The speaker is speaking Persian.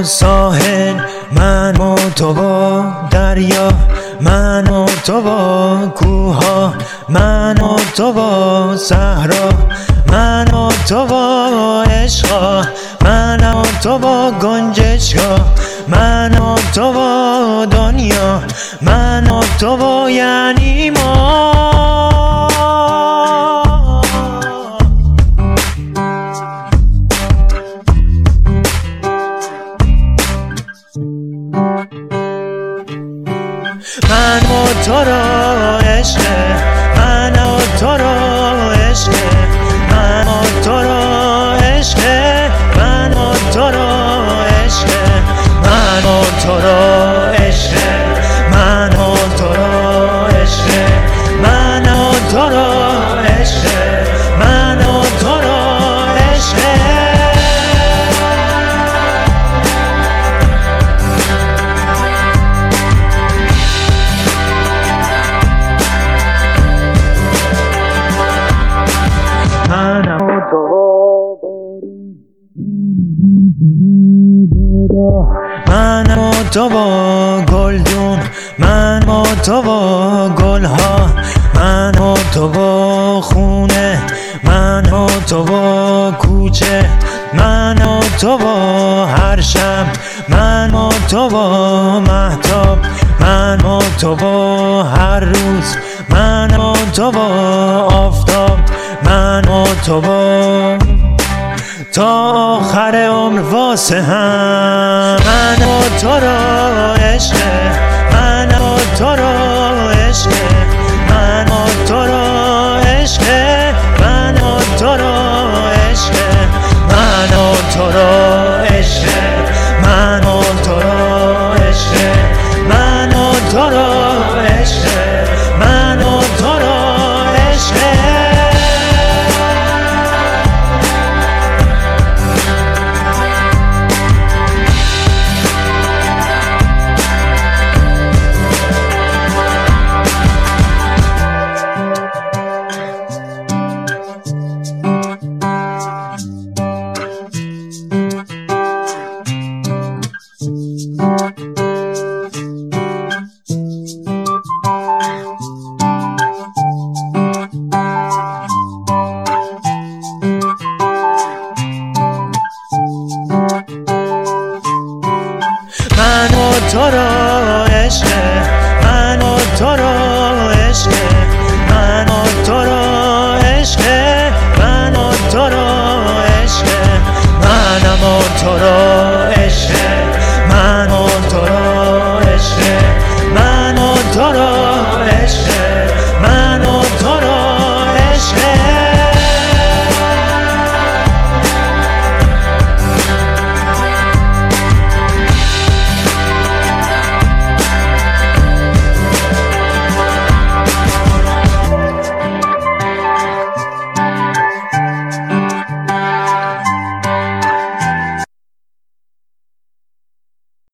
دل من و تو با دریا من و تو با کوها من و تو با صحرا من و تو با عشقا من و تو با گنجشکا من و تو با دنیا من و تو با یعنی ما. چرا من و تو با گلدون من و تو با گلها من و تو با خونه من و تو با کوچه من و تو با هر شب من و تو با محتاب من و تو با هر روز من و تو با آفتاب من و تو با تا آخر عمر واسه هم. من و تو را عشق Ah.